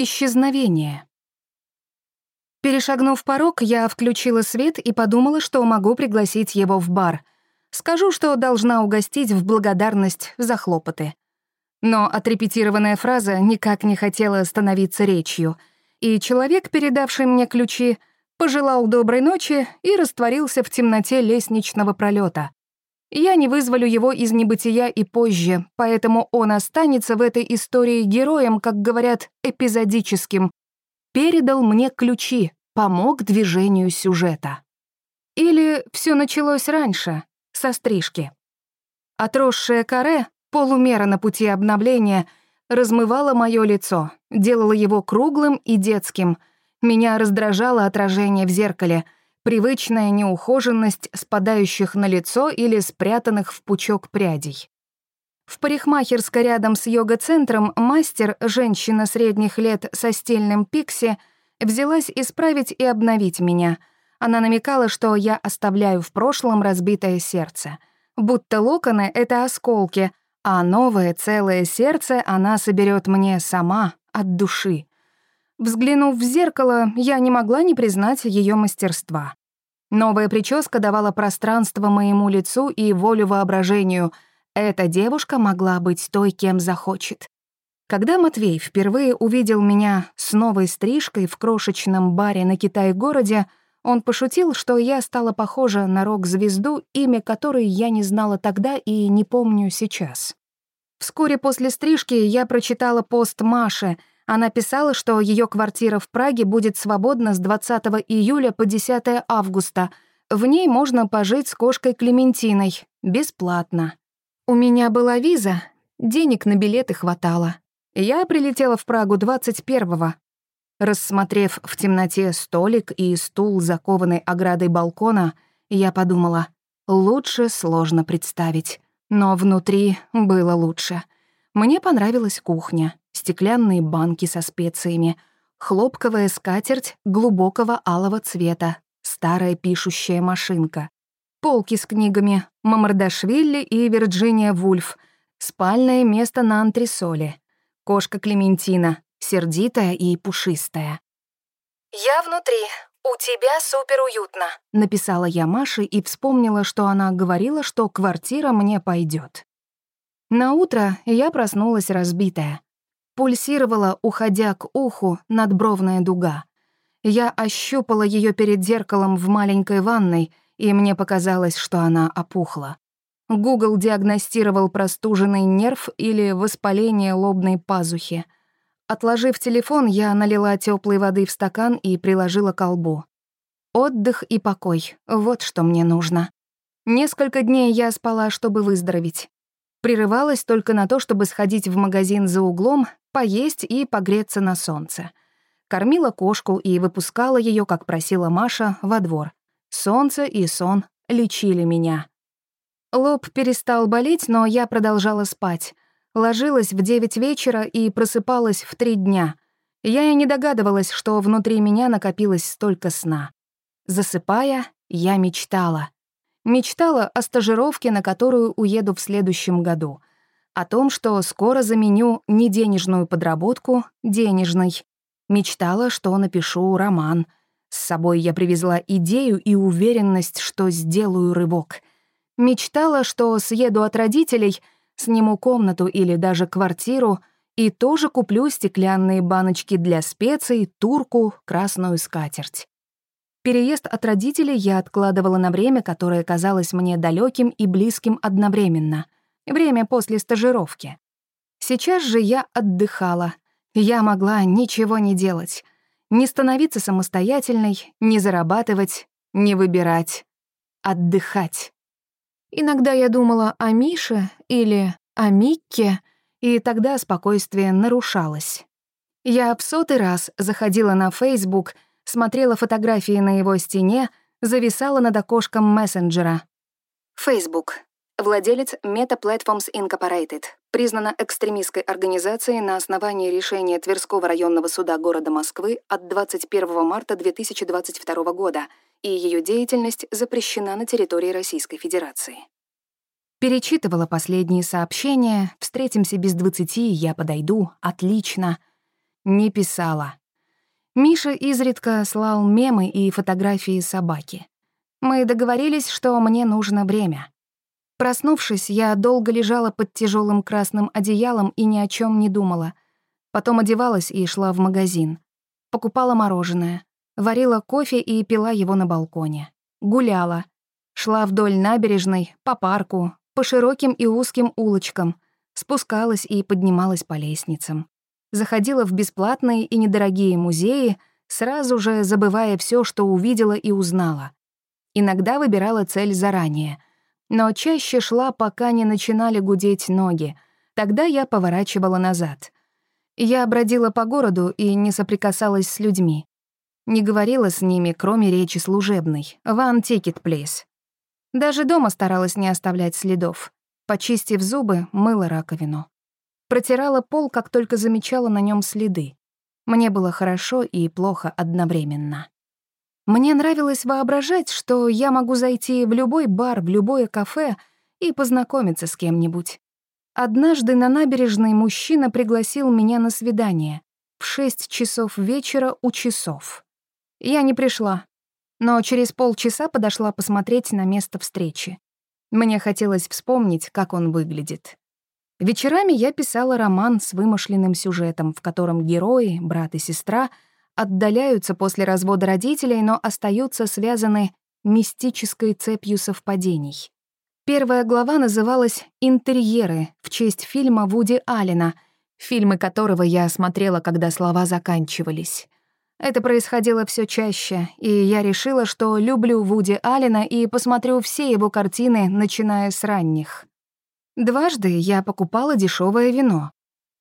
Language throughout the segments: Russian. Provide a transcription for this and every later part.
Исчезновение. Перешагнув порог, я включила свет и подумала, что могу пригласить его в бар. Скажу, что должна угостить в благодарность за хлопоты. Но отрепетированная фраза никак не хотела становиться речью, и человек, передавший мне ключи, пожелал доброй ночи и растворился в темноте лестничного пролета. Я не вызволю его из небытия и позже, поэтому он останется в этой истории героем, как говорят, эпизодическим. Передал мне ключи, помог движению сюжета. Или все началось раньше, со стрижки. Отросшее каре, полумера на пути обновления, размывало мое лицо, делало его круглым и детским. Меня раздражало отражение в зеркале — привычная неухоженность спадающих на лицо или спрятанных в пучок прядей. В парикмахерской рядом с йога-центром мастер, женщина средних лет со стильным пикси, взялась исправить и обновить меня. Она намекала, что я оставляю в прошлом разбитое сердце. Будто локоны — это осколки, а новое целое сердце она соберет мне сама, от души. Взглянув в зеркало, я не могла не признать ее мастерства. Новая прическа давала пространство моему лицу и волю воображению. Эта девушка могла быть той, кем захочет. Когда Матвей впервые увидел меня с новой стрижкой в крошечном баре на Китай-городе, он пошутил, что я стала похожа на рок-звезду, имя которой я не знала тогда и не помню сейчас. Вскоре после стрижки я прочитала пост Маши — она писала, что ее квартира в Праге будет свободна с 20 июля по 10 августа. В ней можно пожить с кошкой Клементиной. Бесплатно. У меня была виза, денег на билеты хватало. Я прилетела в Прагу 21-го. Рассмотрев в темноте столик и стул, закованный оградой балкона, я подумала, лучше сложно представить. Но внутри было лучше. Мне понравилась кухня стеклянные банки со специями, хлопковая скатерть глубокого алого цвета, старая пишущая машинка, полки с книгами Мамардашвили и Вирджиния Вульф, спальное место на антресоле, кошка Клементина, сердитая и пушистая. «Я внутри, у тебя супер уютно», — написала я Маше и вспомнила, что она говорила, что квартира мне пойдет. На утро я проснулась разбитая. Пульсировала, уходя к уху, надбровная дуга. Я ощупала ее перед зеркалом в маленькой ванной, и мне показалось, что она опухла. Гугл диагностировал простуженный нерв или воспаление лобной пазухи. Отложив телефон, я налила теплой воды в стакан и приложила к колбу. Отдых и покой — вот что мне нужно. Несколько дней я спала, чтобы выздороветь. Прерывалась только на то, чтобы сходить в магазин за углом, поесть и погреться на солнце. Кормила кошку и выпускала ее, как просила Маша, во двор. Солнце и сон лечили меня. Лоб перестал болеть, но я продолжала спать. Ложилась в девять вечера и просыпалась в три дня. Я и не догадывалась, что внутри меня накопилось столько сна. Засыпая, я мечтала. Мечтала о стажировке, на которую уеду в следующем году. О том, что скоро заменю не денежную подработку денежной. Мечтала, что напишу роман. С собой я привезла идею и уверенность, что сделаю рывок. Мечтала, что съеду от родителей, сниму комнату или даже квартиру и тоже куплю стеклянные баночки для специй, турку, красную скатерть. Переезд от родителей я откладывала на время, которое казалось мне далеким и близким одновременно. Время после стажировки. Сейчас же я отдыхала. Я могла ничего не делать. Не становиться самостоятельной, не зарабатывать, не выбирать. Отдыхать. Иногда я думала о Мише или о Микке, и тогда спокойствие нарушалось. Я в сотый раз заходила на Facebook — смотрела фотографии на его стене, зависала над окошком мессенджера. Facebook. Владелец Meta Platforms Incorporated. Признана экстремистской организацией на основании решения Тверского районного суда города Москвы от 21 марта 2022 года, и ее деятельность запрещена на территории Российской Федерации. Перечитывала последние сообщения, встретимся без двадцати, я подойду, отлично. не писала. Миша изредка слал мемы и фотографии собаки. Мы договорились, что мне нужно время. Проснувшись, я долго лежала под тяжелым красным одеялом и ни о чем не думала. Потом одевалась и шла в магазин. Покупала мороженое, варила кофе и пила его на балконе. Гуляла. Шла вдоль набережной, по парку, по широким и узким улочкам, спускалась и поднималась по лестницам. Заходила в бесплатные и недорогие музеи, сразу же забывая все, что увидела и узнала. Иногда выбирала цель заранее — но чаще шла, пока не начинали гудеть ноги. Тогда я поворачивала назад. Я бродила по городу и не соприкасалась с людьми. Не говорила с ними, кроме речи служебной. «One ticket, please». Даже дома старалась не оставлять следов. Почистив зубы, мыла раковину. Протирала пол, как только замечала на нем следы. Мне было хорошо и плохо одновременно. Мне нравилось воображать, что я могу зайти в любой бар, в любое кафе и познакомиться с кем-нибудь. Однажды на набережной мужчина пригласил меня на свидание в шесть часов вечера у часов. Я не пришла, но через полчаса подошла посмотреть на место встречи. Мне хотелось вспомнить, как он выглядит. Вечерами я писала роман с вымышленным сюжетом, в котором герои, брат и сестра — отдаляются после развода родителей, но остаются связаны мистической цепью совпадений. Первая глава называлась «Интерьеры» в честь фильма Вуди Аллена, фильмы которого я смотрела, когда слова заканчивались. Это происходило все чаще, и я решила, что люблю Вуди Аллена и посмотрю все его картины, начиная с ранних. Дважды я покупала дешевое вино.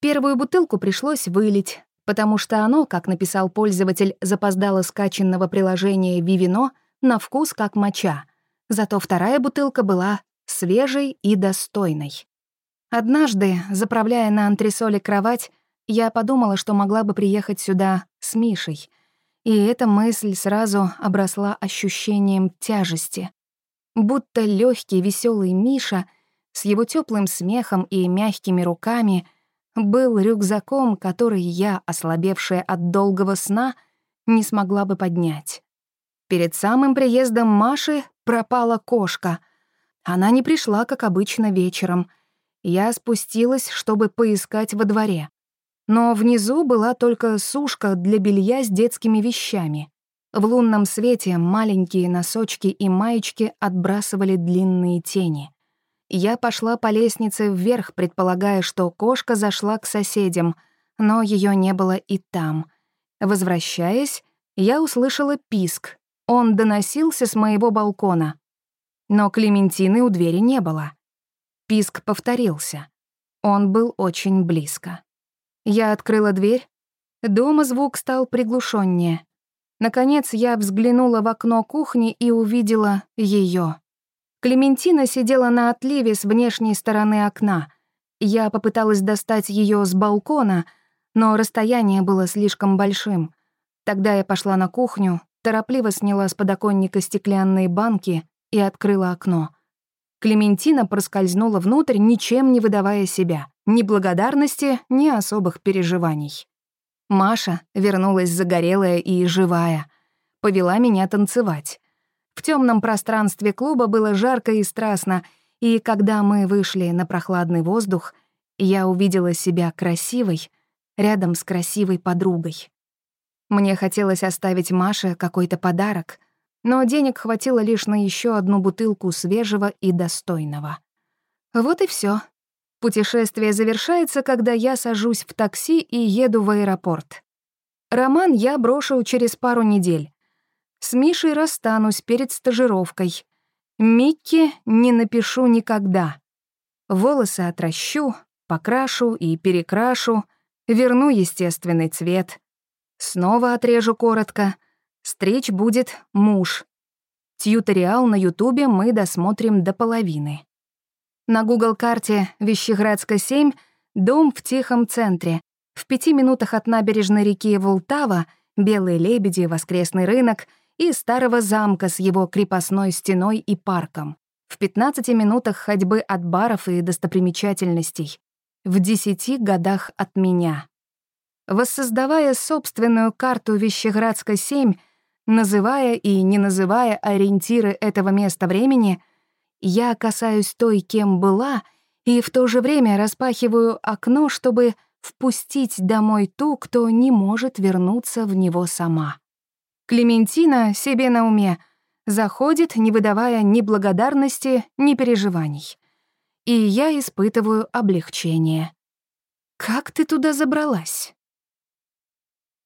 Первую бутылку пришлось вылить, потому что оно, как написал пользователь запоздало скачанного приложения «Вивино», на вкус как моча. Зато вторая бутылка была свежей и достойной. Однажды, заправляя на антресоле кровать, я подумала, что могла бы приехать сюда с Мишей. И эта мысль сразу обросла ощущением тяжести. Будто легкий веселый Миша с его теплым смехом и мягкими руками — был рюкзаком, который я, ослабевшая от долгого сна, не смогла бы поднять. Перед самым приездом Маши пропала кошка. Она не пришла, как обычно, вечером. Я спустилась, чтобы поискать во дворе. Но внизу была только сушка для белья с детскими вещами. В лунном свете маленькие носочки и маечки отбрасывали длинные тени. Я пошла по лестнице вверх, предполагая, что кошка зашла к соседям, но ее не было и там. Возвращаясь, я услышала писк. Он доносился с моего балкона. Но Клементины у двери не было. Писк повторился. Он был очень близко. Я открыла дверь. Дома звук стал приглушеннее. Наконец я взглянула в окно кухни и увидела ее. Клементина сидела на отливе с внешней стороны окна. Я попыталась достать ее с балкона, но расстояние было слишком большим. Тогда я пошла на кухню, торопливо сняла с подоконника стеклянные банки и открыла окно. Клементина проскользнула внутрь, ничем не выдавая себя, ни благодарности, ни особых переживаний. Маша вернулась загорелая и живая. Повела меня танцевать. В темном пространстве клуба было жарко и страстно, и когда мы вышли на прохладный воздух, я увидела себя красивой рядом с красивой подругой. Мне хотелось оставить Маше какой-то подарок, но денег хватило лишь на еще одну бутылку свежего и достойного. Вот и все. Путешествие завершается, когда я сажусь в такси и еду в аэропорт. Роман я брошу через пару недель. С Мишей расстанусь перед стажировкой. Микки не напишу никогда. Волосы отращу, покрашу и перекрашу, верну естественный цвет. Снова отрежу коротко. Стричь будет муж. Тьюториал на Ютубе мы досмотрим до половины. На Google-карте Вещеградска, 7, дом в тихом центре. В пяти минутах от набережной реки Волтава, Белые лебеди, воскресный рынок — и старого замка с его крепостной стеной и парком, в 15 минутах ходьбы от баров и достопримечательностей, в 10 годах от меня. воссоздавая собственную карту Вещеградска-7, называя и не называя ориентиры этого места времени, я касаюсь той, кем была, и в то же время распахиваю окно, чтобы впустить домой ту, кто не может вернуться в него сама. Клементина себе на уме заходит, не выдавая ни благодарности, ни переживаний. И я испытываю облегчение. «Как ты туда забралась?»